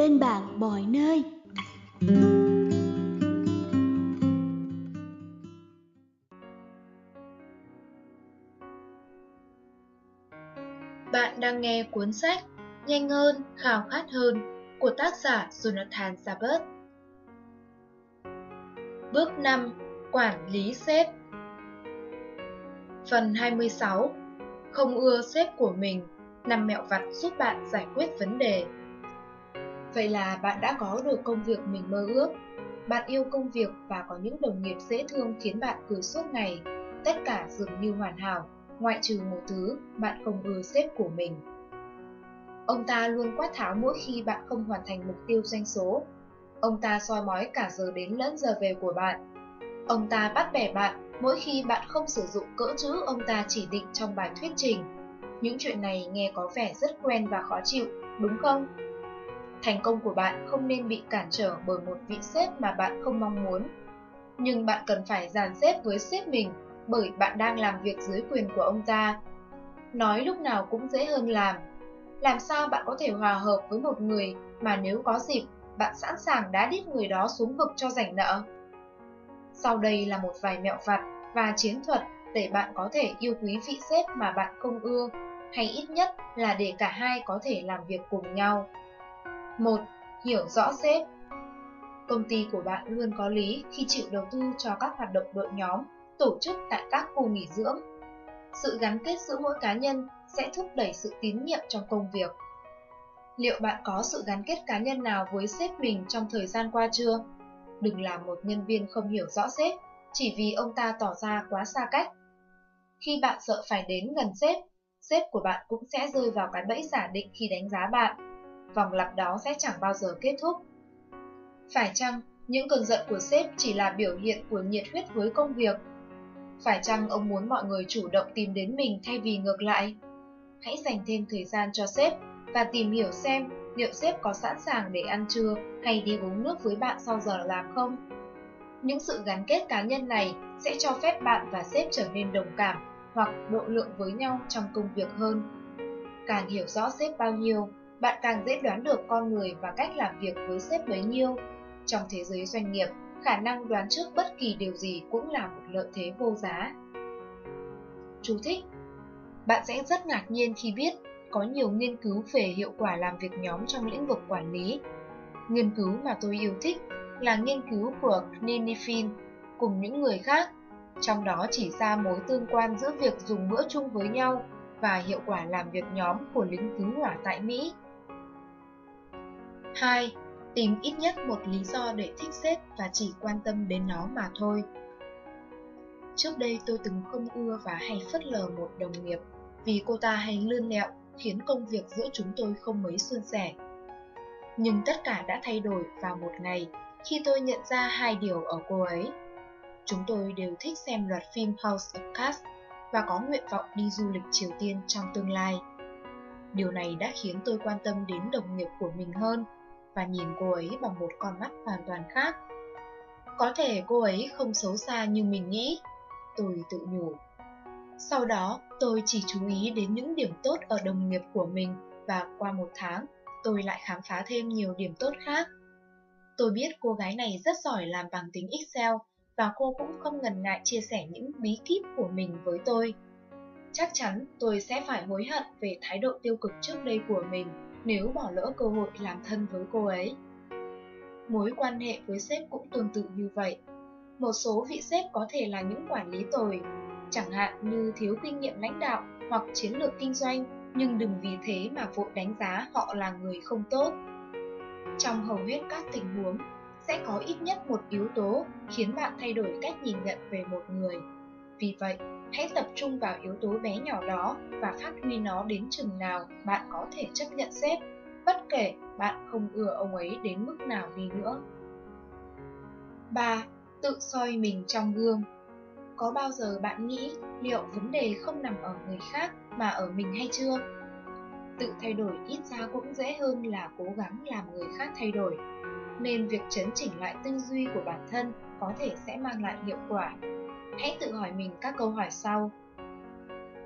bên bạn mọi nơi. Bạn đang nghe cuốn sách Nhanh hơn, khao khát hơn của tác giả Jonathan Sabert. Bước 5. Quản lý sếp Phần 26 Không ưa sếp của mình 5 mẹo vặt giúp bạn giải quyết vấn đề Vậy là bạn đã có được công việc mình mơ ước Bạn yêu công việc và có những đồng nghiệp dễ thương khiến bạn cười suốt ngày Tất cả dường như hoàn hảo ngoại trừ một thứ bạn không ưa sếp của mình. Ông ta luôn quát tháo mỗi khi bạn không hoàn thành mục tiêu doanh số. Ông ta soi mói cả giờ đến lẫn giờ về của bạn. Ông ta bắt bẻ bạn mỗi khi bạn không sử dụng cỡ chữ ông ta chỉ định trong bài thuyết trình. Những chuyện này nghe có vẻ rất quen và khó chịu, đúng không? Thành công của bạn không nên bị cản trở bởi một vị sếp mà bạn không mong muốn. Nhưng bạn cần phải dàn xếp với sếp mình bởi bạn đang làm việc dưới quyền của ông ta. Nói lúc nào cũng dễ hơn làm. Làm sao bạn có thể hòa hợp với một người mà nếu có dịp, bạn sẵn sàng đá đít người đó xuống vực cho rảnh nợ? Sau đây là một vài mẹo vặt và chiến thuật để bạn có thể yêu quý vị sếp mà bạn không ưa, hay ít nhất là để cả hai có thể làm việc cùng nhau. 1. Hiểu rõ sếp Công ty của bạn luôn có lý khi chịu đầu tư cho các hoạt động đội nhóm tổ chức tại các khu nghỉ dưỡng. Sự gắn kết giữa mỗi cá nhân sẽ thúc đẩy sự tín nhiệm trong công việc. Liệu bạn có sự gắn kết cá nhân nào với sếp mình trong thời gian qua chưa? Đừng làm một nhân viên không hiểu rõ sếp, chỉ vì ông ta tỏ ra quá xa cách. Khi bạn sợ phải đến gần sếp, sếp của bạn cũng sẽ rơi vào cái bẫy giả định khi đánh giá bạn. Vòng lặp đó sẽ chẳng bao giờ kết thúc. Phải chăng những cơn giận của sếp chỉ là biểu hiện của nhiệt huyết với công việc phải chăng ông muốn mọi người chủ động tìm đến mình thay vì ngược lại? Hãy dành thêm thời gian cho sếp và tìm hiểu xem liệu sếp có sẵn sàng để ăn trưa hay đi uống nước với bạn sau giờ làm không? Những sự gắn kết cá nhân này sẽ cho phép bạn và sếp trở nên đồng cảm hoặc độ lượng với nhau trong công việc hơn. Càng hiểu rõ sếp bao nhiêu, bạn càng dễ đoán được con người và cách làm việc với sếp bấy nhiêu. Trong thế giới doanh nghiệp, khả năng đoán trước bất kỳ điều gì cũng là một lợi thế vô giá. Chú thích Bạn sẽ rất ngạc nhiên khi biết có nhiều nghiên cứu về hiệu quả làm việc nhóm trong lĩnh vực quản lý. Nghiên cứu mà tôi yêu thích là nghiên cứu của Kninifin cùng những người khác, trong đó chỉ ra mối tương quan giữa việc dùng bữa chung với nhau và hiệu quả làm việc nhóm của lính cứu hỏa tại Mỹ. 2 tìm ít nhất một lý do để thích sếp và chỉ quan tâm đến nó mà thôi. Trước đây tôi từng không ưa và hay phất lờ một đồng nghiệp vì cô ta hay lươn lẹo, khiến công việc giữa chúng tôi không mấy suôn sẻ. Nhưng tất cả đã thay đổi vào một ngày khi tôi nhận ra hai điều ở cô ấy. Chúng tôi đều thích xem loạt phim House of Cards và có nguyện vọng đi du lịch Triều Tiên trong tương lai. Điều này đã khiến tôi quan tâm đến đồng nghiệp của mình hơn và nhìn cô ấy bằng một con mắt hoàn toàn khác. Có thể cô ấy không xấu xa như mình nghĩ, tôi tự nhủ. Sau đó, tôi chỉ chú ý đến những điểm tốt ở đồng nghiệp của mình và qua một tháng, tôi lại khám phá thêm nhiều điểm tốt khác. Tôi biết cô gái này rất giỏi làm bằng tính Excel và cô cũng không ngần ngại chia sẻ những bí kíp của mình với tôi. Chắc chắn tôi sẽ phải hối hận về thái độ tiêu cực trước đây của mình nếu bỏ lỡ cơ hội làm thân với cô ấy. Mối quan hệ với sếp cũng tương tự như vậy. Một số vị sếp có thể là những quản lý tồi, chẳng hạn như thiếu kinh nghiệm lãnh đạo hoặc chiến lược kinh doanh, nhưng đừng vì thế mà vội đánh giá họ là người không tốt. Trong hầu hết các tình huống, sẽ có ít nhất một yếu tố khiến bạn thay đổi cách nhìn nhận về một người. Vì vậy, Hãy tập trung vào yếu tố bé nhỏ đó và phát huy nó đến chừng nào bạn có thể chấp nhận sếp, bất kể bạn không ưa ông ấy đến mức nào đi nữa. 3. Tự soi mình trong gương Có bao giờ bạn nghĩ liệu vấn đề không nằm ở người khác mà ở mình hay chưa? Tự thay đổi ít ra cũng dễ hơn là cố gắng làm người khác thay đổi. Nên việc chấn chỉnh lại tư duy của bản thân có thể sẽ mang lại hiệu quả Hãy tự hỏi mình các câu hỏi sau.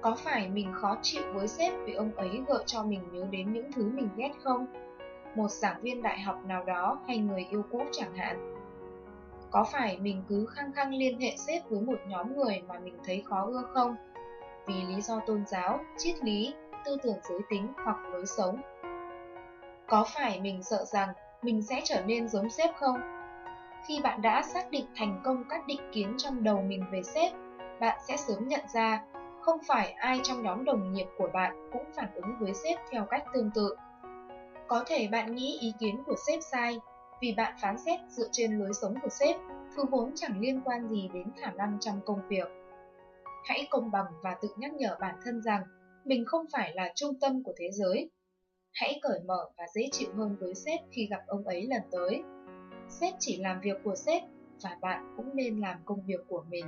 Có phải mình khó chịu với sếp vì ông ấy gợi cho mình nhớ đến những thứ mình ghét không? một giảng viên đại học nào đó hay người yêu cũ chẳng hạn. Có phải mình cứ khăng khăng liên hệ sếp với một nhóm người mà mình thấy khó ưa không? Vì lý do tôn giáo, triết lý, tư tưởng giới tính hoặc lối sống. Có phải mình sợ rằng mình sẽ trở nên giống sếp không? Khi bạn đã xác định thành công các định kiến trong đầu mình về sếp, bạn sẽ sớm nhận ra không phải ai trong nhóm đồng nghiệp của bạn cũng phản ứng với sếp theo cách tương tự. Có thể bạn nghĩ ý kiến của sếp sai vì bạn phán xét dựa trên lối sống của sếp, thứ vốn chẳng liên quan gì đến khả năng trong công việc. Hãy công bằng và tự nhắc nhở bản thân rằng mình không phải là trung tâm của thế giới. Hãy cởi mở và dễ chịu hơn với sếp khi gặp ông ấy lần tới. Sếp chỉ làm việc của sếp và bạn cũng nên làm công việc của mình.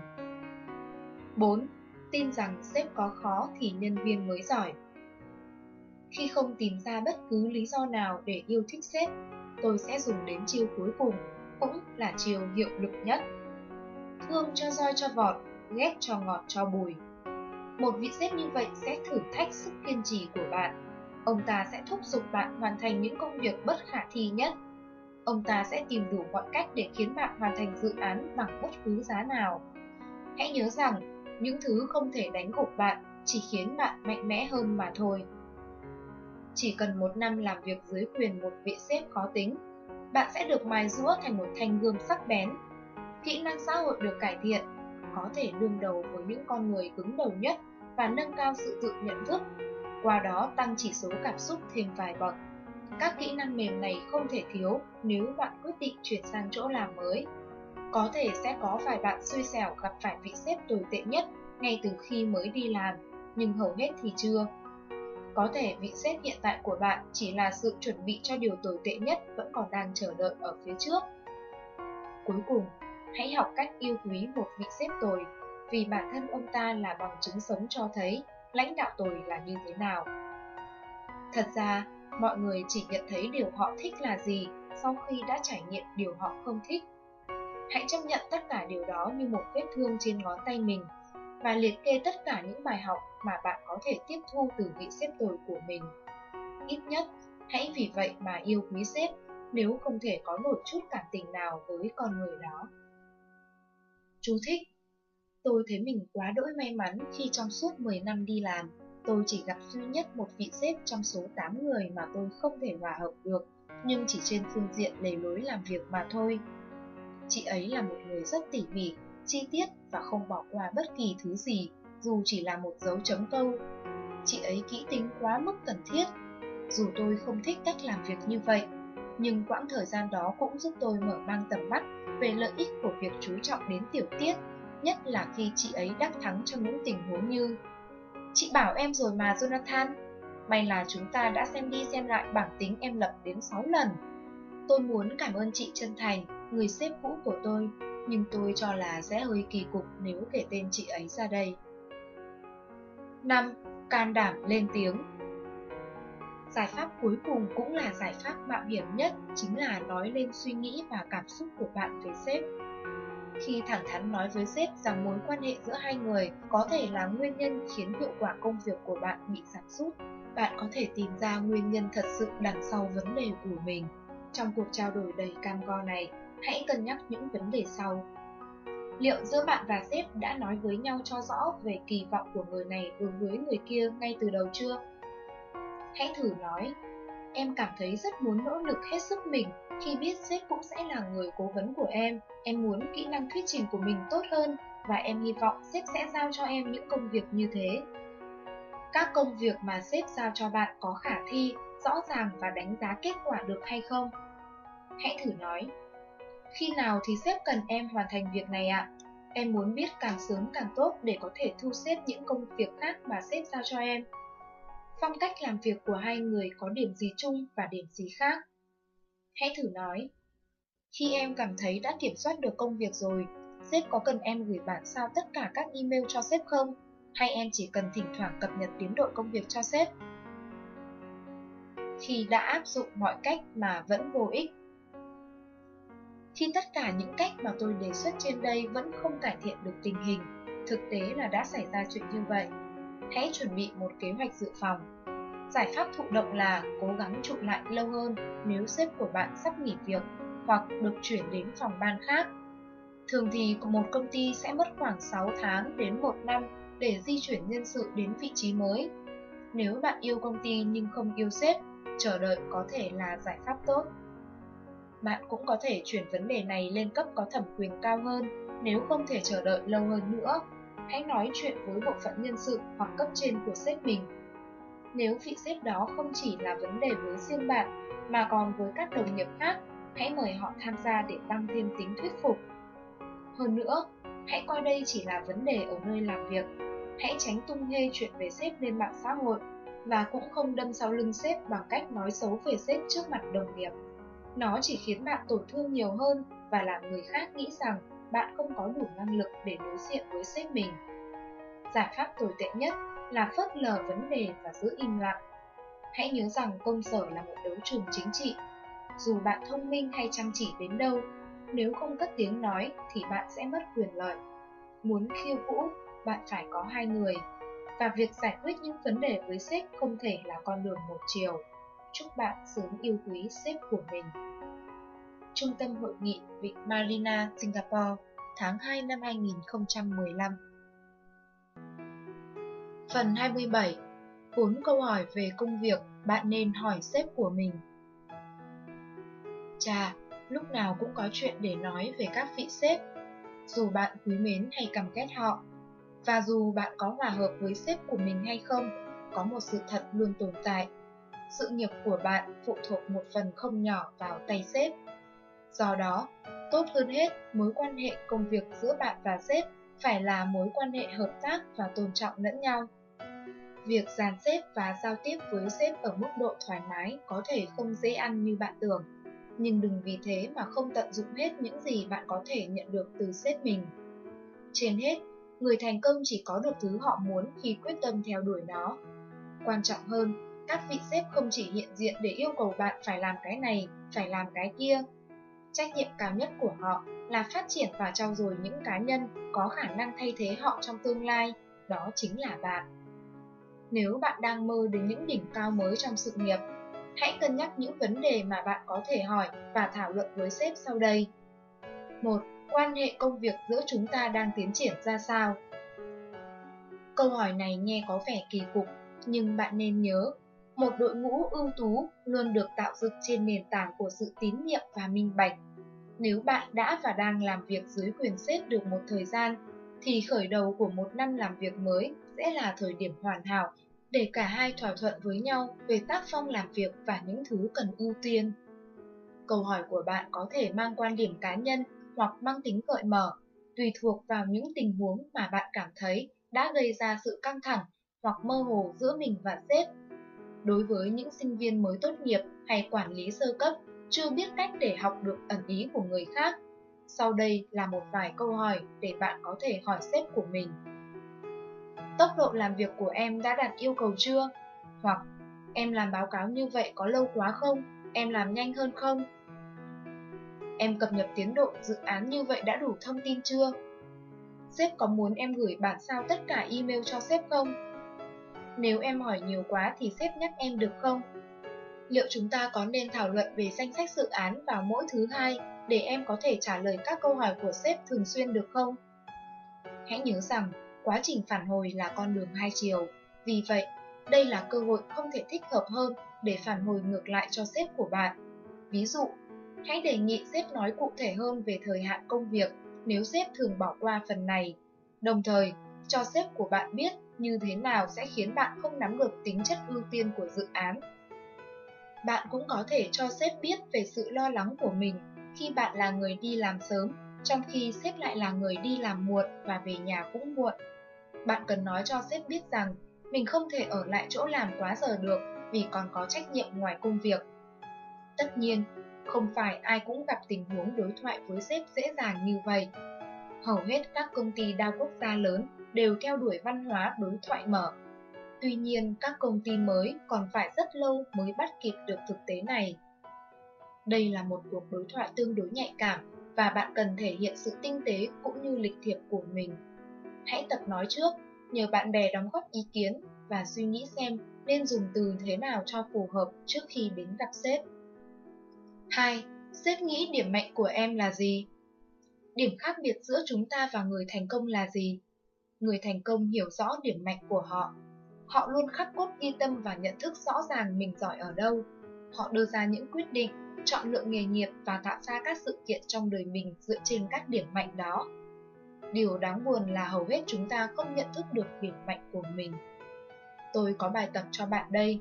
4. Tin rằng sếp có khó thì nhân viên mới giỏi. Khi không tìm ra bất cứ lý do nào để yêu thích sếp, tôi sẽ dùng đến chiêu cuối cùng, cũng là chiêu hiệu lực nhất. Thương cho roi cho vọt, ghét cho ngọt cho bùi. Một vị sếp như vậy sẽ thử thách sức kiên trì của bạn. Ông ta sẽ thúc giục bạn hoàn thành những công việc bất khả thi nhất. Ông ta sẽ tìm đủ mọi cách để khiến bạn hoàn thành dự án bằng bất cứ giá nào. Hãy nhớ rằng, những thứ không thể đánh gục bạn chỉ khiến bạn mạnh mẽ hơn mà thôi. Chỉ cần một năm làm việc dưới quyền một vị sếp khó tính, bạn sẽ được mài rũa thành một thanh gươm sắc bén. Kỹ năng xã hội được cải thiện, có thể đương đầu với những con người cứng đầu nhất và nâng cao sự tự nhận thức, qua đó tăng chỉ số cảm xúc thêm vài bậc. Các kỹ năng mềm này không thể thiếu nếu bạn quyết định chuyển sang chỗ làm mới. Có thể sẽ có vài bạn xui xẻo gặp phải vị sếp tồi tệ nhất ngay từ khi mới đi làm, nhưng hầu hết thì chưa. Có thể vị sếp hiện tại của bạn chỉ là sự chuẩn bị cho điều tồi tệ nhất vẫn còn đang chờ đợi ở phía trước. Cuối cùng, hãy học cách yêu quý một vị sếp tồi, vì bản thân ông ta là bằng chứng sống cho thấy lãnh đạo tồi là như thế nào. Thật ra, mọi người chỉ nhận thấy điều họ thích là gì sau khi đã trải nghiệm điều họ không thích. Hãy chấp nhận tất cả điều đó như một vết thương trên ngón tay mình và liệt kê tất cả những bài học mà bạn có thể tiếp thu từ vị sếp tồi của mình. Ít nhất, hãy vì vậy mà yêu quý sếp nếu không thể có nổi chút cảm tình nào với con người đó. Chú thích Tôi thấy mình quá đỗi may mắn khi trong suốt 10 năm đi làm, tôi chỉ gặp duy nhất một vị sếp trong số 8 người mà tôi không thể hòa hợp được, nhưng chỉ trên phương diện lề lối làm việc mà thôi. Chị ấy là một người rất tỉ mỉ, chi tiết và không bỏ qua bất kỳ thứ gì, dù chỉ là một dấu chấm câu. Chị ấy kỹ tính quá mức cần thiết. Dù tôi không thích cách làm việc như vậy, nhưng quãng thời gian đó cũng giúp tôi mở mang tầm mắt về lợi ích của việc chú trọng đến tiểu tiết, nhất là khi chị ấy đắc thắng trong những tình huống như Chị bảo em rồi mà Jonathan, may là chúng ta đã xem đi xem lại bảng tính em lập đến 6 lần. Tôi muốn cảm ơn chị chân thành, người sếp cũ của tôi, nhưng tôi cho là sẽ hơi kỳ cục nếu kể tên chị ấy ra đây. 5. Can đảm lên tiếng Giải pháp cuối cùng cũng là giải pháp mạo hiểm nhất chính là nói lên suy nghĩ và cảm xúc của bạn về sếp. Khi thẳng thắn nói với sếp rằng mối quan hệ giữa hai người có thể là nguyên nhân khiến hiệu quả công việc của bạn bị giảm sút, bạn có thể tìm ra nguyên nhân thật sự đằng sau vấn đề của mình. Trong cuộc trao đổi đầy cam go này, hãy cân nhắc những vấn đề sau. Liệu giữa bạn và sếp đã nói với nhau cho rõ về kỳ vọng của người này đối với người kia ngay từ đầu chưa? Hãy thử nói, em cảm thấy rất muốn nỗ lực hết sức mình khi biết sếp cũng sẽ là người cố vấn của em. Em muốn kỹ năng thuyết trình của mình tốt hơn và em hy vọng sếp sẽ giao cho em những công việc như thế. Các công việc mà sếp giao cho bạn có khả thi, rõ ràng và đánh giá kết quả được hay không? Hãy thử nói, khi nào thì sếp cần em hoàn thành việc này ạ? Em muốn biết càng sớm càng tốt để có thể thu xếp những công việc khác mà sếp giao cho em. Phong cách làm việc của hai người có điểm gì chung và điểm gì khác? Hãy thử nói. Khi em cảm thấy đã kiểm soát được công việc rồi, sếp có cần em gửi bản sao tất cả các email cho sếp không? Hay em chỉ cần thỉnh thoảng cập nhật tiến độ công việc cho sếp? Khi đã áp dụng mọi cách mà vẫn vô ích, khi tất cả những cách mà tôi đề xuất trên đây vẫn không cải thiện được tình hình, thực tế là đã xảy ra chuyện như vậy. Hãy chuẩn bị một kế hoạch dự phòng. Giải pháp thụ động là cố gắng trụ lại lâu hơn nếu sếp của bạn sắp nghỉ việc hoặc được chuyển đến phòng ban khác. Thường thì một công ty sẽ mất khoảng 6 tháng đến 1 năm để di chuyển nhân sự đến vị trí mới. Nếu bạn yêu công ty nhưng không yêu sếp, chờ đợi có thể là giải pháp tốt. Bạn cũng có thể chuyển vấn đề này lên cấp có thẩm quyền cao hơn nếu không thể chờ đợi lâu hơn nữa. Hãy nói chuyện với bộ phận nhân sự hoặc cấp trên của sếp mình. Nếu vị sếp đó không chỉ là vấn đề với riêng bạn mà còn với các đồng nghiệp khác, hãy mời họ tham gia để tăng thêm tính thuyết phục. Hơn nữa, hãy coi đây chỉ là vấn đề ở nơi làm việc. Hãy tránh tung hê chuyện về sếp lên mạng xã hội và cũng không đâm sau lưng sếp bằng cách nói xấu về sếp trước mặt đồng nghiệp. Nó chỉ khiến bạn tổn thương nhiều hơn và làm người khác nghĩ rằng bạn không có đủ năng lực để đối diện với sếp mình. Giải pháp tồi tệ nhất là phớt lờ vấn đề và giữ im lặng. Hãy nhớ rằng công sở là một đấu trường chính trị. Dù bạn thông minh hay chăm chỉ đến đâu, nếu không cất tiếng nói thì bạn sẽ mất quyền lợi. Muốn khiêu vũ, bạn phải có hai người. Và việc giải quyết những vấn đề với sếp không thể là con đường một chiều. Chúc bạn sớm yêu quý sếp của mình. Trung tâm Hội nghị Vịnh Marina, Singapore, tháng 2 năm 2015 Phần 27 4 câu hỏi về công việc bạn nên hỏi sếp của mình. Chà, lúc nào cũng có chuyện để nói về các vị sếp. Dù bạn quý mến hay căm ghét họ Và dù bạn có hòa hợp với sếp của mình hay không Có một sự thật luôn tồn tại. Sự nghiệp của bạn phụ thuộc một phần không nhỏ vào tay sếp. Do đó, tốt hơn hết, mối quan hệ công việc giữa bạn và sếp phải là mối quan hệ hợp tác và tôn trọng lẫn nhau. Việc dàn xếp và giao tiếp với sếp ở mức độ thoải mái có thể không dễ ăn như bạn tưởng, nhưng đừng vì thế mà không tận dụng hết những gì bạn có thể nhận được từ sếp mình. Trên hết, người thành công chỉ có được thứ họ muốn khi quyết tâm theo đuổi nó. Quan trọng hơn, các vị sếp không chỉ hiện diện để yêu cầu bạn phải làm cái này, phải làm cái kia, Trách nhiệm cao nhất của họ là phát triển và trau dồi những cá nhân có khả năng thay thế họ trong tương lai, đó chính là bạn. Nếu bạn đang mơ đến những đỉnh cao mới trong sự nghiệp, hãy cân nhắc những vấn đề mà bạn có thể hỏi và thảo luận với sếp sau đây. 1. Quan hệ công việc giữa chúng ta đang tiến triển ra sao? Câu hỏi này nghe có vẻ kỳ cục, nhưng bạn nên nhớ một đội ngũ ưu tú luôn được tạo dựng trên nền tảng của sự tín nhiệm và minh bạch. Nếu bạn đã và đang làm việc dưới quyền sếp được một thời gian, thì khởi đầu của một năm làm việc mới sẽ là thời điểm hoàn hảo để cả hai thỏa thuận với nhau về tác phong làm việc và những thứ cần ưu tiên. Câu hỏi của bạn có thể mang quan điểm cá nhân hoặc mang tính gợi mở, tùy thuộc vào những tình huống mà bạn cảm thấy đã gây ra sự căng thẳng hoặc mơ hồ giữa mình và sếp đối với những sinh viên mới tốt nghiệp hay quản lý sơ cấp, chưa biết cách để học được ẩn ý của người khác. Sau đây là một vài câu hỏi để bạn có thể hỏi sếp của mình. Tốc độ làm việc của em đã đạt yêu cầu chưa? Hoặc, em làm báo cáo như vậy có lâu quá không? Em làm nhanh hơn không? Em cập nhật tiến độ dự án như vậy đã đủ thông tin chưa? Sếp có muốn em gửi bản sao tất cả email cho sếp không? Nếu em hỏi nhiều quá thì sếp nhắc em được không? Liệu chúng ta có nên thảo luận về danh sách dự án vào mỗi thứ hai để em có thể trả lời các câu hỏi của sếp thường xuyên được không? Hãy nhớ rằng, quá trình phản hồi là con đường hai chiều. Vì vậy, đây là cơ hội không thể thích hợp hơn để phản hồi ngược lại cho sếp của bạn. Ví dụ, hãy đề nghị sếp nói cụ thể hơn về thời hạn công việc nếu sếp thường bỏ qua phần này. Đồng thời, cho sếp của bạn biết như thế nào sẽ khiến bạn không nắm được tính chất ưu tiên của dự án. Bạn cũng có thể cho sếp biết về sự lo lắng của mình khi bạn là người đi làm sớm, trong khi sếp lại là người đi làm muộn và về nhà cũng muộn. Bạn cần nói cho sếp biết rằng mình không thể ở lại chỗ làm quá giờ được vì còn có trách nhiệm ngoài công việc. Tất nhiên, không phải ai cũng gặp tình huống đối thoại với sếp dễ dàng như vậy. Hầu hết các công ty đa quốc gia lớn đều theo đuổi văn hóa đối thoại mở. Tuy nhiên, các công ty mới còn phải rất lâu mới bắt kịp được thực tế này. Đây là một cuộc đối thoại tương đối nhạy cảm và bạn cần thể hiện sự tinh tế cũng như lịch thiệp của mình. Hãy tập nói trước, nhờ bạn bè đóng góp ý kiến và suy nghĩ xem nên dùng từ thế nào cho phù hợp trước khi đến gặp sếp. 2. Sếp nghĩ điểm mạnh của em là gì? Điểm khác biệt giữa chúng ta và người thành công là gì? Người thành công hiểu rõ điểm mạnh của họ. Họ luôn khắc cốt ghi tâm và nhận thức rõ ràng mình giỏi ở đâu. Họ đưa ra những quyết định, chọn lựa nghề nghiệp và tạo ra các sự kiện trong đời mình dựa trên các điểm mạnh đó. Điều đáng buồn là hầu hết chúng ta không nhận thức được điểm mạnh của mình. Tôi có bài tập cho bạn đây.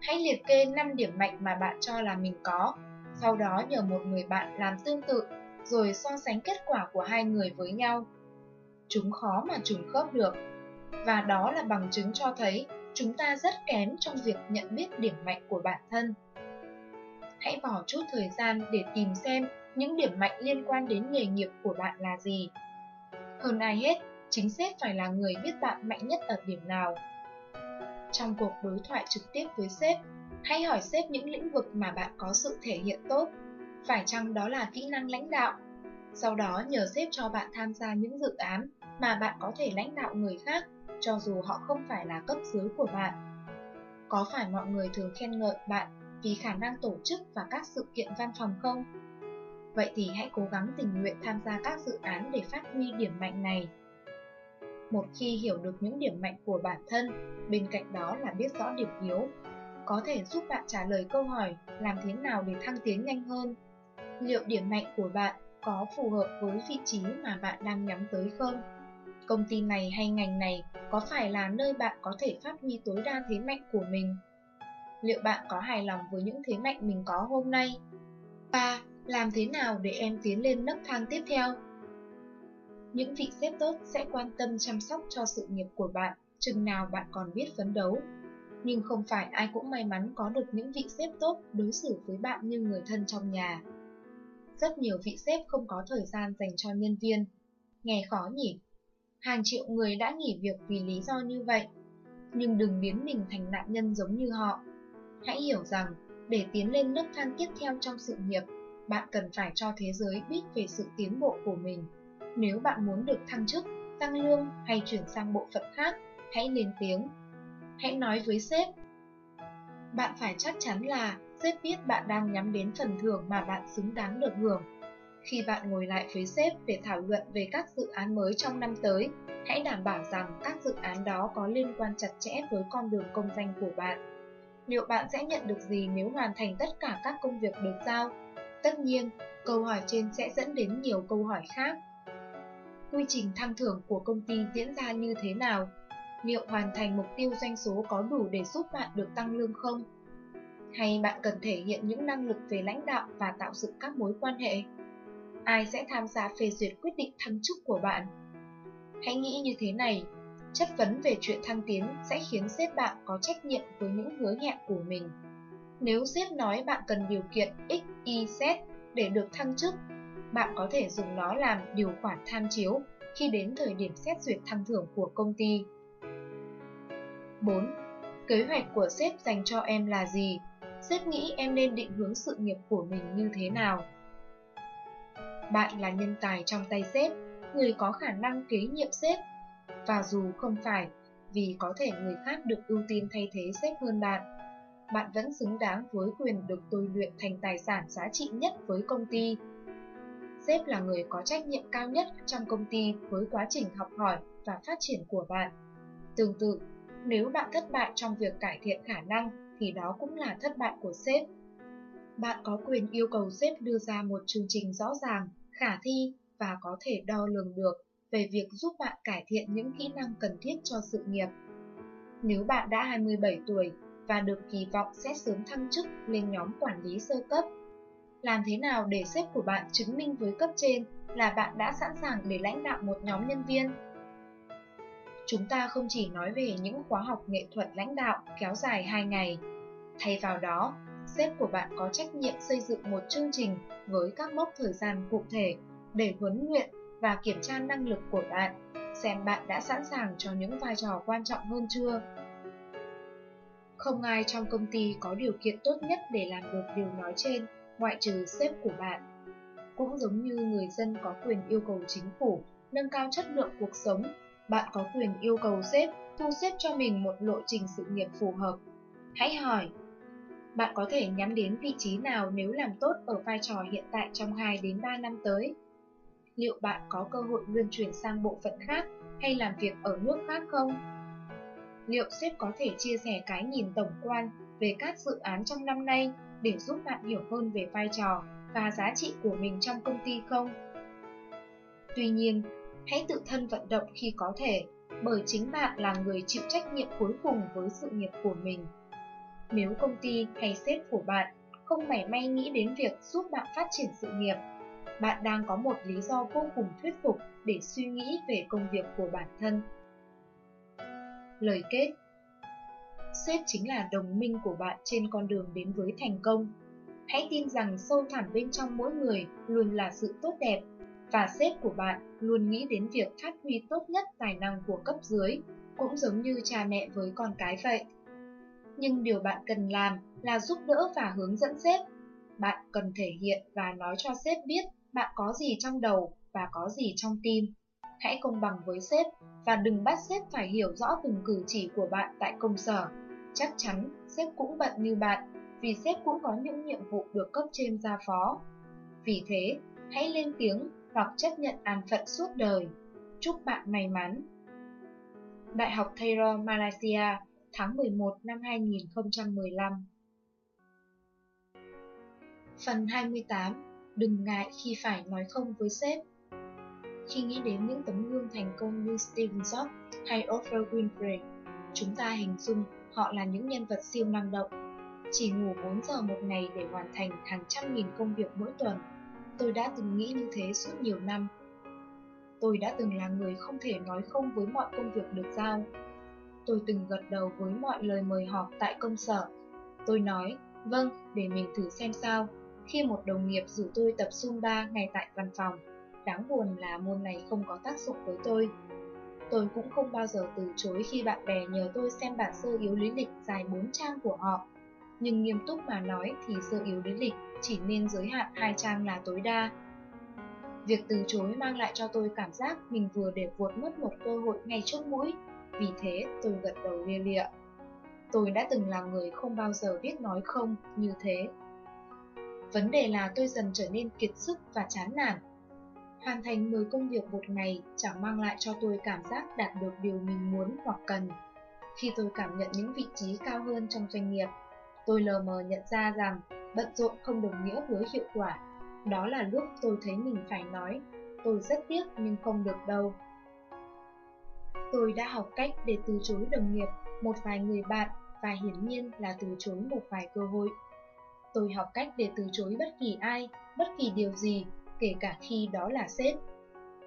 Hãy liệt kê 5 điểm mạnh mà bạn cho là mình có, sau đó nhờ một người bạn làm tương tự, rồi so sánh kết quả của hai người với nhau. Chúng khó mà trùng khớp được, và đó là bằng chứng cho thấy chúng ta rất kém trong việc nhận biết điểm mạnh của bản thân. Hãy bỏ chút thời gian để tìm xem những điểm mạnh liên quan đến nghề nghiệp của bạn là gì. Hơn ai hết, chính sếp phải là người biết bạn mạnh nhất ở điểm nào. Trong cuộc đối thoại trực tiếp với sếp, hãy hỏi sếp những lĩnh vực mà bạn có sự thể hiện tốt, phải chăng đó là kỹ năng lãnh đạo. Sau đó nhờ sếp cho bạn tham gia những dự án mà bạn có thể lãnh đạo người khác, cho dù họ không phải là cấp dưới của bạn. Có phải mọi người thường khen ngợi bạn vì khả năng tổ chức và các sự kiện văn phòng không? Vậy thì hãy cố gắng tình nguyện tham gia các dự án để phát huy điểm mạnh này. Một khi hiểu được những điểm mạnh của bản thân, bên cạnh đó là biết rõ điểm yếu, có thể giúp bạn trả lời câu hỏi làm thế nào để thăng tiến nhanh hơn. Liệu điểm mạnh của bạn có phù hợp với vị trí mà bạn đang nhắm tới không? Công ty này hay ngành này có phải là nơi bạn có thể phát huy tối đa thế mạnh của mình? Liệu bạn có hài lòng với những thế mạnh mình có hôm nay? 3. Làm thế nào để em tiến lên nấc thang tiếp theo? Những vị sếp tốt sẽ quan tâm chăm sóc cho sự nghiệp của bạn, chừng nào bạn còn biết phấn đấu. Nhưng không phải ai cũng may mắn có được những vị sếp tốt đối xử với bạn như người thân trong nhà. Rất nhiều vị sếp không có thời gian dành cho nhân viên. Nghe khó nhỉ? Hàng triệu người đã nghỉ việc vì lý do như vậy. Nhưng đừng biến mình thành nạn nhân giống như họ. Hãy hiểu rằng, để tiến lên nấc thang tiếp theo trong sự nghiệp, bạn cần phải cho thế giới biết về sự tiến bộ của mình. Nếu bạn muốn được thăng chức, tăng lương hay chuyển sang bộ phận khác, hãy lên tiếng. Hãy nói với sếp. Bạn phải chắc chắn là sếp biết bạn đang nhắm đến phần thưởng mà bạn xứng đáng được hưởng. Khi bạn ngồi lại với sếp để thảo luận về các dự án mới trong năm tới, hãy đảm bảo rằng các dự án đó có liên quan chặt chẽ với con đường công danh của bạn. Liệu bạn sẽ nhận được gì nếu hoàn thành tất cả các công việc được giao? Tất nhiên, câu hỏi trên sẽ dẫn đến nhiều câu hỏi khác quy trình thăng thưởng của công ty diễn ra như thế nào, liệu hoàn thành mục tiêu doanh số có đủ để giúp bạn được tăng lương không? Hay bạn cần thể hiện những năng lực về lãnh đạo và tạo dựng các mối quan hệ? Ai sẽ tham gia phê duyệt quyết định thăng chức của bạn? Hãy nghĩ như thế này, chất vấn về chuyện thăng tiến sẽ khiến sếp bạn có trách nhiệm với những hứa hẹn của mình. Nếu sếp nói bạn cần điều kiện X, Y, Z để được thăng chức bạn có thể dùng nó làm điều khoản tham chiếu khi đến thời điểm xét duyệt thăng thưởng của công ty. 4. Kế hoạch của sếp dành cho em là gì? Sếp nghĩ em nên định hướng sự nghiệp của mình như thế nào? Bạn là nhân tài trong tay sếp, người có khả năng kế nhiệm sếp. Và dù không phải, vì có thể người khác được ưu tiên thay thế sếp hơn bạn, bạn vẫn xứng đáng với quyền được tôi luyện thành tài sản giá trị nhất với công ty Sếp là người có trách nhiệm cao nhất trong công ty với quá trình học hỏi và phát triển của bạn. Tương tự, nếu bạn thất bại trong việc cải thiện khả năng thì đó cũng là thất bại của sếp. Bạn có quyền yêu cầu sếp đưa ra một chương trình rõ ràng, khả thi và có thể đo lường được về việc giúp bạn cải thiện những kỹ năng cần thiết cho sự nghiệp. Nếu bạn đã 27 tuổi và được kỳ vọng sẽ sớm thăng chức lên nhóm quản lý sơ cấp làm thế nào để sếp của bạn chứng minh với cấp trên là bạn đã sẵn sàng để lãnh đạo một nhóm nhân viên? Chúng ta không chỉ nói về những khóa học nghệ thuật lãnh đạo kéo dài 2 ngày. Thay vào đó, sếp của bạn có trách nhiệm xây dựng một chương trình với các mốc thời gian cụ thể để huấn luyện và kiểm tra năng lực của bạn, xem bạn đã sẵn sàng cho những vai trò quan trọng hơn chưa. Không ai trong công ty có điều kiện tốt nhất để làm được điều nói trên ngoại trừ sếp của bạn. Cũng giống như người dân có quyền yêu cầu chính phủ nâng cao chất lượng cuộc sống, bạn có quyền yêu cầu sếp thu xếp cho mình một lộ trình sự nghiệp phù hợp Hãy hỏi, bạn có thể nhắm đến vị trí nào nếu làm tốt ở vai trò hiện tại trong 2 đến 3 năm tới? Liệu bạn có cơ hội luân chuyển sang bộ phận khác hay làm việc ở nước khác không? Liệu sếp có thể chia sẻ cái nhìn tổng quan về các dự án trong năm nay để giúp bạn hiểu hơn về vai trò và giá trị của mình trong công ty không? Tuy nhiên, hãy tự thân vận động khi có thể, bởi chính bạn là người chịu trách nhiệm cuối cùng với sự nghiệp của mình. Nếu công ty hay sếp của bạn không mảy may nghĩ đến việc giúp bạn phát triển sự nghiệp, bạn đang có một lý do vô cùng thuyết phục để suy nghĩ về công việc của bản thân. Lời kết Sếp chính là đồng minh của bạn trên con đường đến với thành công. Hãy tin rằng sâu thẳm bên trong mỗi người luôn là sự tốt đẹp và sếp của bạn luôn nghĩ đến việc phát huy tốt nhất tài năng của cấp dưới, cũng giống như cha mẹ với con cái vậy. Nhưng điều bạn cần làm là giúp đỡ và hướng dẫn sếp. Bạn cần thể hiện và nói cho sếp biết bạn có gì trong đầu và có gì trong tim. Hãy công bằng với sếp và đừng bắt sếp phải hiểu rõ từng cử chỉ của bạn tại công sở. Chắc chắn sếp cũng bận như bạn vì sếp cũng có những nhiệm vụ được cấp trên giao phó. Vì thế, hãy lên tiếng hoặc chấp nhận an phận suốt đời. Chúc bạn may mắn! Đại học Taylor, Malaysia, tháng 11 năm 2015 Phần 28 Đừng ngại khi phải nói không với sếp Khi nghĩ đến những tấm gương thành công như Steve Jobs hay Oprah Winfrey, chúng ta hình dung họ là những nhân vật siêu năng động. Chỉ ngủ 4 giờ một ngày để hoàn thành hàng trăm nghìn công việc mỗi tuần Tôi đã từng nghĩ như thế suốt nhiều năm. Tôi đã từng là người không thể nói không với mọi công việc được giao. Tôi từng gật đầu với mọi lời mời họp tại công sở. Tôi nói, vâng, để mình thử xem sao, khi một đồng nghiệp rủ tôi tập Zumba ngay tại văn phòng. Đáng buồn là môn này không có tác dụng với tôi. Tôi cũng không bao giờ từ chối khi bạn bè nhờ tôi xem bản sơ yếu lý lịch dài 4 trang của họ. Nhưng nghiêm túc mà nói thì sơ yếu lý lịch chỉ nên giới hạn hai trang là tối đa. Việc từ chối mang lại cho tôi cảm giác mình vừa để vuột mất một cơ hội ngay trước mũi, vì thế tôi gật đầu lia lịa. Tôi đã từng là người không bao giờ biết nói không như thế. Vấn đề là tôi dần trở nên kiệt sức và chán nản. Hoàn thành 10 công việc một ngày chẳng mang lại cho tôi cảm giác đạt được điều mình muốn hoặc cần. Khi tôi cảm nhận những vị trí cao hơn trong doanh nghiệp, tôi lờ mờ nhận ra rằng Bận rộn không đồng nghĩa với hiệu quả. Đó là lúc tôi thấy mình phải nói, tôi rất tiếc nhưng không được đâu. Tôi đã học cách để từ chối đồng nghiệp, một vài người bạn và hiển nhiên là từ chối một vài cơ hội. Tôi học cách để từ chối bất kỳ ai, bất kỳ điều gì, kể cả khi đó là sếp.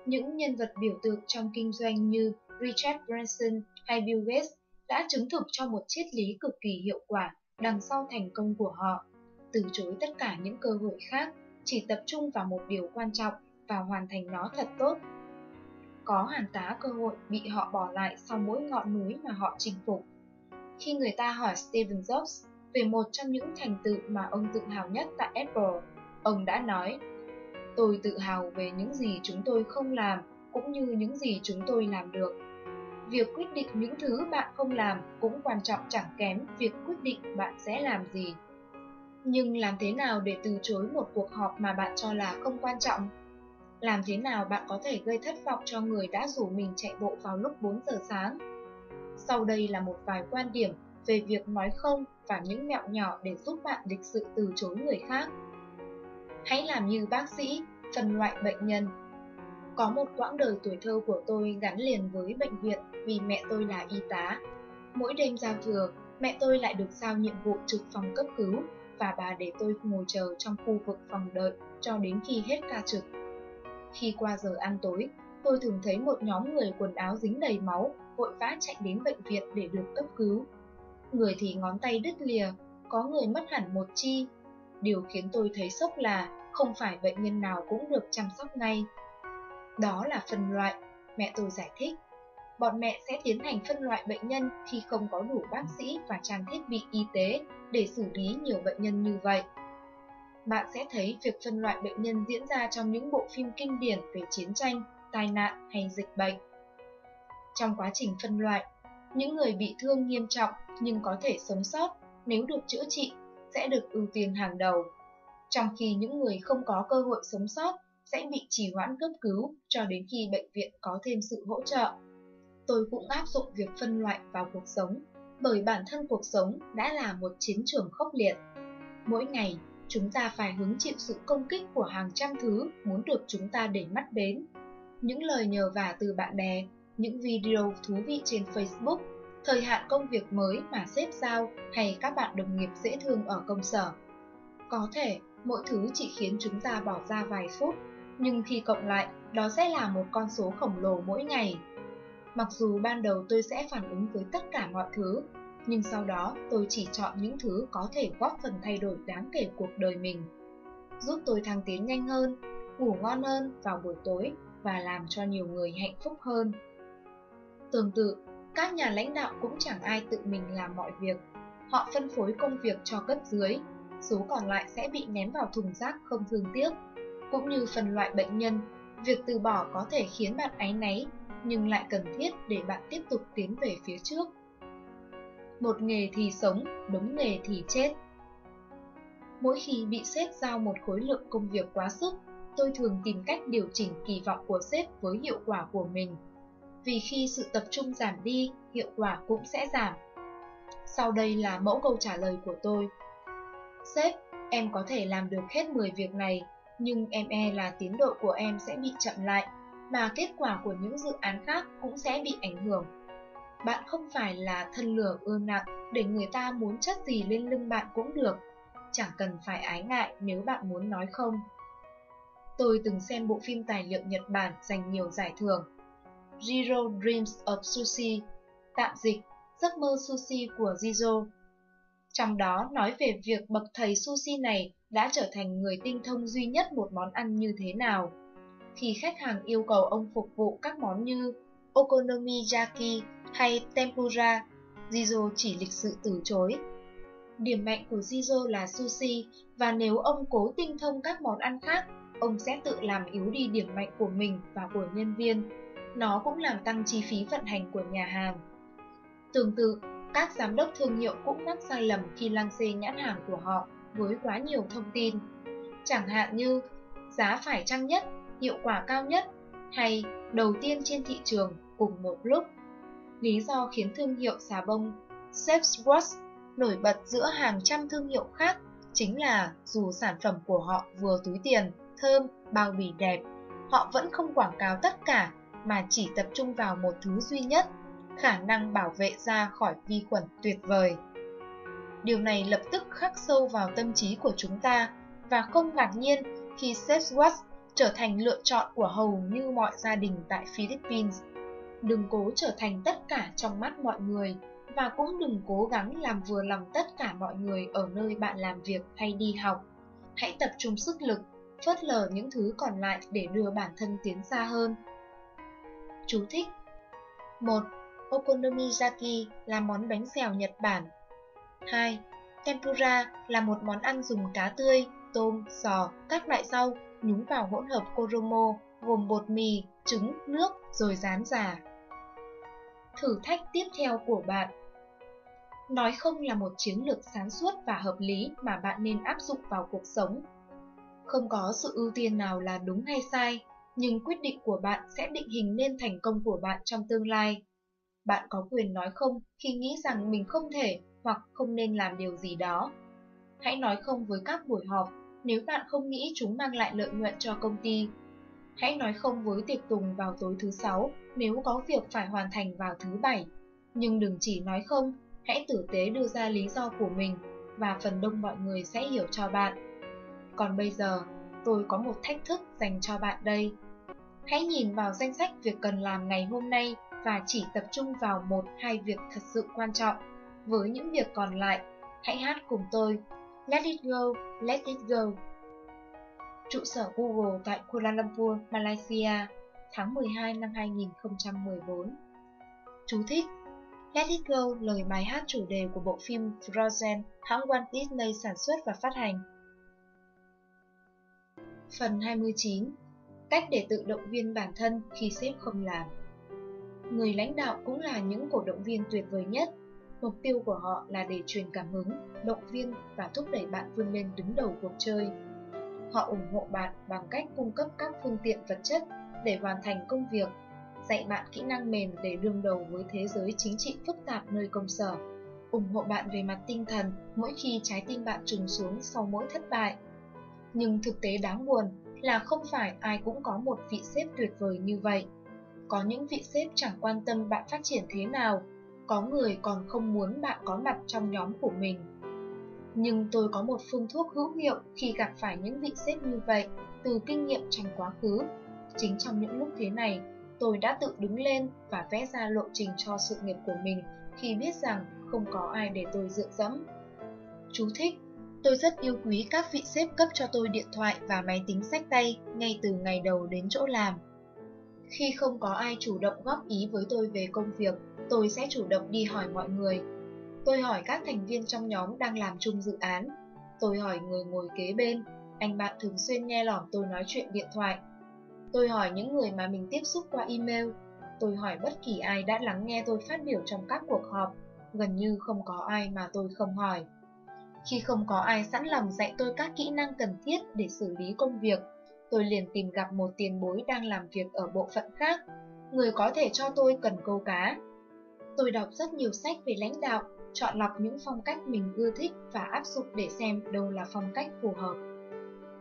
Những nhân vật biểu tượng trong kinh doanh như Richard Branson hay Bill Gates đã chứng thực cho một triết lý cực kỳ hiệu quả đằng sau thành công của họ từ chối tất cả những cơ hội khác, chỉ tập trung vào một điều quan trọng và hoàn thành nó thật tốt. Có hàng tá cơ hội bị họ bỏ lại sau mỗi ngọn núi mà họ chinh phục. Khi người ta hỏi Steve Jobs về một trong những thành tựu mà ông tự hào nhất tại Apple, ông đã nói, Tôi tự hào về những gì chúng tôi không làm, cũng như những gì chúng tôi làm được. Việc quyết định những thứ bạn không làm cũng quan trọng chẳng kém việc quyết định bạn sẽ làm gì. Nhưng làm thế nào để từ chối một cuộc họp mà bạn cho là không quan trọng? Làm thế nào bạn có thể gây thất vọng cho người đã rủ mình chạy bộ vào lúc 4 giờ sáng? Sau đây là một vài quan điểm về việc nói không và những mẹo nhỏ để giúp bạn lịch sự từ chối người khác. Hãy làm như bác sĩ, phân loại bệnh nhân. Có một quãng đời tuổi thơ của tôi gắn liền với bệnh viện vì mẹ tôi là y tá. Mỗi đêm giao thừa, mẹ tôi lại được giao nhiệm vụ trực phòng cấp cứu và bà để tôi ngồi chờ trong khu vực phòng đợi cho đến khi hết ca trực. Khi qua giờ ăn tối, tôi thường thấy một nhóm người quần áo dính đầy máu vội vã chạy đến bệnh viện để được cấp cứu. Người thì ngón tay đứt lìa, có người mất hẳn một chi. Điều khiến tôi thấy sốc là không phải bệnh nhân nào cũng được chăm sóc ngay. Đó là phân loại, mẹ tôi giải thích bọn mẹ sẽ tiến hành phân loại bệnh nhân khi không có đủ bác sĩ và trang thiết bị y tế để xử lý nhiều bệnh nhân như vậy. Bạn sẽ thấy việc phân loại bệnh nhân diễn ra trong những bộ phim kinh điển về chiến tranh, tai nạn hay dịch bệnh. Trong quá trình phân loại, những người bị thương nghiêm trọng nhưng có thể sống sót nếu được chữa trị sẽ được ưu tiên hàng đầu, trong khi những người không có cơ hội sống sót sẽ bị trì hoãn cấp cứu cho đến khi bệnh viện có thêm sự hỗ trợ. Tôi cũng áp dụng việc phân loại vào cuộc sống, bởi bản thân cuộc sống đã là một chiến trường khốc liệt. Mỗi ngày, chúng ta phải hứng chịu sự công kích của hàng trăm thứ muốn được chúng ta để mắt đến. Những lời nhờ vả từ bạn bè, những video thú vị trên Facebook, thời hạn công việc mới mà sếp giao hay các bạn đồng nghiệp dễ thương ở công sở. Có thể mỗi thứ chỉ khiến chúng ta bỏ ra vài phút, nhưng khi cộng lại, đó sẽ là một con số khổng lồ mỗi ngày. Mặc dù ban đầu tôi sẽ phản ứng với tất cả mọi thứ, nhưng sau đó tôi chỉ chọn những thứ có thể góp phần thay đổi đáng kể cuộc đời mình. Giúp tôi thăng tiến nhanh hơn, ngủ ngon hơn vào buổi tối và làm cho nhiều người hạnh phúc hơn. Tương tự, các nhà lãnh đạo cũng chẳng ai tự mình làm mọi việc. Họ phân phối công việc cho cấp dưới, số còn lại sẽ bị ném vào thùng rác không thương tiếc. Cũng như phần loại bệnh nhân, việc từ bỏ có thể khiến bạn áy náy, nhưng lại cần thiết để bạn tiếp tục tiến về phía trước. Một nghề thì sống, đúng nghề thì chết. Mỗi khi bị sếp giao một khối lượng công việc quá sức, tôi thường tìm cách điều chỉnh kỳ vọng của sếp với hiệu quả của mình. Vì khi sự tập trung giảm đi, hiệu quả cũng sẽ giảm. Sau đây là mẫu câu trả lời của tôi. Sếp, em có thể làm được hết 10 việc này, nhưng em e là tiến độ của em sẽ bị chậm lại, mà kết quả của những dự án khác cũng sẽ bị ảnh hưởng. Bạn không phải là thân lửa ưa nặng để người ta muốn chất gì lên lưng bạn cũng được, chẳng cần phải ái ngại nếu bạn muốn nói không. Tôi từng xem bộ phim tài liệu Nhật Bản giành nhiều giải thưởng. Zero Dreams of Sushi, tạm dịch, giấc mơ sushi của Zero. Trong đó nói về việc bậc thầy sushi này đã trở thành người tinh thông duy nhất một món ăn như thế nào. Khi khách hàng yêu cầu ông phục vụ các món như okonomiyaki hay tempura, Jizo chỉ lịch sự từ chối. Điểm mạnh của Jizo là sushi, và nếu ông cố tinh thông các món ăn khác, ông sẽ tự làm yếu đi điểm mạnh của mình và của nhân viên. Nó cũng làm tăng chi phí vận hành của nhà hàng. Tương tự, các giám đốc thương hiệu cũng mắc sai lầm khi lăng xê nhãn hàng của họ với quá nhiều thông tin. Chẳng hạn như giá phải chăng nhất, hiệu quả cao nhất hay đầu tiên trên thị trường cùng một lúc. Lý do khiến thương hiệu xà bông Safewash nổi bật giữa hàng trăm thương hiệu khác chính là dù sản phẩm của họ vừa túi tiền, thơm, bao bì đẹp, họ vẫn không quảng cáo tất cả mà chỉ tập trung vào một thứ duy nhất, khả năng bảo vệ da khỏi vi khuẩn tuyệt vời. Điều này lập tức khắc sâu vào tâm trí của chúng ta và không ngạc nhiên khi Safewash trở thành lựa chọn của hầu như mọi gia đình tại Philippines. Đừng cố trở thành tất cả trong mắt mọi người và cũng đừng cố gắng làm vừa lòng tất cả mọi người ở nơi bạn làm việc hay đi học. Hãy tập trung sức lực, phớt lờ những thứ còn lại để đưa bản thân tiến xa hơn. Chú thích 1. Okonomiyaki là món bánh xèo Nhật Bản. 2. Tempura là một món ăn dùng cá tươi, tôm, sò, các loại rau nhúng vào hỗn hợp koromo gồm bột mì, trứng, nước rồi rán già. Thử thách tiếp theo của bạn Nói không là một chiến lược sáng suốt và hợp lý mà bạn nên áp dụng vào cuộc sống. Không có sự ưu tiên nào là đúng hay sai, nhưng quyết định của bạn sẽ định hình nên thành công của bạn trong tương lai. Bạn có quyền nói không khi nghĩ rằng mình không thể hoặc không nên làm điều gì đó. Hãy nói không với các buổi họp nếu bạn không nghĩ chúng mang lại lợi nhuận cho công ty. Hãy nói không với tiệc tùng vào tối thứ sáu nếu có việc phải hoàn thành vào thứ bảy. Nhưng đừng chỉ nói không, hãy tử tế đưa ra lý do của mình và phần đông mọi người sẽ hiểu cho bạn. Còn bây giờ, tôi có một thách thức dành cho bạn đây. Hãy nhìn vào danh sách việc cần làm ngày hôm nay và chỉ tập trung vào một hai việc thật sự quan trọng. Với những việc còn lại, hãy hát cùng tôi Let it go, let it go. Trụ sở Google tại Kuala Lumpur, Malaysia, tháng 12 năm 2014. Chú thích Let It Go, lời bài hát chủ đề của bộ phim Frozen, hãng Walt Disney sản xuất và phát hành. Phần 29 Cách để tự động viên bản thân khi sếp không làm Người lãnh đạo cũng là những cổ động viên tuyệt vời nhất Mục tiêu của họ là để truyền cảm hứng, động viên và thúc đẩy bạn vươn lên đứng đầu cuộc chơi. Họ ủng hộ bạn bằng cách cung cấp các phương tiện vật chất để hoàn thành công việc, dạy bạn kỹ năng mềm để đương đầu với thế giới chính trị phức tạp nơi công sở, ủng hộ bạn về mặt tinh thần mỗi khi trái tim bạn trùng xuống sau mỗi thất bại. Nhưng thực tế đáng buồn là không phải ai cũng có một vị sếp tuyệt vời như vậy. Có những vị sếp chẳng quan tâm bạn phát triển thế nào, có người còn không muốn bạn có mặt trong nhóm của mình. Nhưng tôi có một phương thuốc hữu hiệu khi gặp phải những vị sếp như vậy từ kinh nghiệm trong quá khứ. Chính trong những lúc thế này, tôi đã tự đứng lên và vẽ ra lộ trình cho sự nghiệp của mình khi biết rằng không có ai để tôi dựa dẫm. Chú thích Tôi rất yêu quý các vị sếp cấp cho tôi điện thoại và máy tính sách tay ngay từ ngày đầu đến chỗ làm. Khi không có ai chủ động góp ý với tôi về công việc, tôi sẽ chủ động đi hỏi mọi người. Tôi hỏi các thành viên trong nhóm đang làm chung dự án. Tôi hỏi người ngồi kế bên, anh bạn thường xuyên nghe lỏm tôi nói chuyện điện thoại. Tôi hỏi những người mà mình tiếp xúc qua email. Tôi hỏi bất kỳ ai đã lắng nghe tôi phát biểu trong các cuộc họp. Gần như không có ai mà tôi không hỏi. Khi không có ai sẵn lòng dạy tôi các kỹ năng cần thiết để xử lý công việc, tôi liền tìm gặp một tiền bối đang làm việc ở bộ phận khác, người có thể cho tôi cần câu cá. Tôi đọc rất nhiều sách về lãnh đạo, chọn lọc những phong cách mình ưa thích và áp dụng để xem đâu là phong cách phù hợp.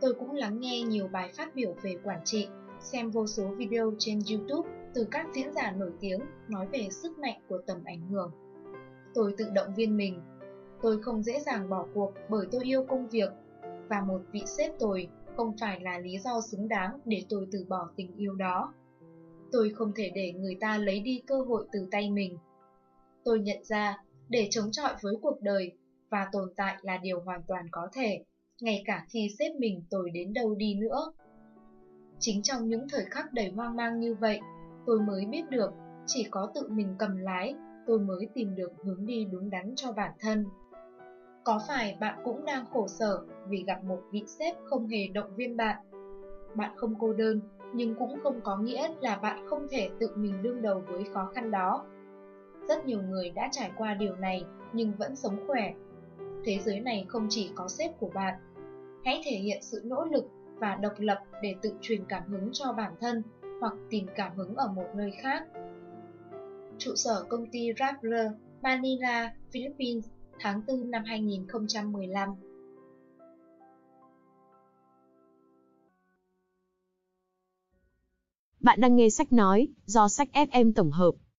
Tôi cũng lắng nghe nhiều bài phát biểu về quản trị, xem vô số video trên YouTube từ các diễn giả nổi tiếng nói về sức mạnh của tầm ảnh hưởng. Tôi tự động viên mình Tôi không dễ dàng bỏ cuộc bởi tôi yêu công việc, và một vị sếp tồi không phải là lý do xứng đáng để tôi từ bỏ tình yêu đó. Tôi không thể để người ta lấy đi cơ hội từ tay mình. Tôi nhận ra, để chống chọi với cuộc đời và tồn tại là điều hoàn toàn có thể, ngay cả khi xếp mình tồi đến đâu đi nữa. Chính trong những thời khắc đầy hoang mang như vậy, tôi mới biết được chỉ có tự mình cầm lái, tôi mới tìm được hướng đi đúng đắn cho bản thân. Có phải bạn cũng đang khổ sở vì gặp một vị sếp không hề động viên bạn? Bạn không cô đơn, nhưng cũng không có nghĩa là bạn không thể tự mình đương đầu với khó khăn đó. Rất nhiều người đã trải qua điều này nhưng vẫn sống khỏe. Thế giới này không chỉ có sếp của bạn. Hãy thể hiện sự nỗ lực và độc lập để tự truyền cảm hứng cho bản thân hoặc tìm cảm hứng ở một nơi khác. Trụ sở công ty Rappler, Manila, Philippines tháng 4 năm 2015. Bạn đang nghe sách nói do sách FM tổng hợp.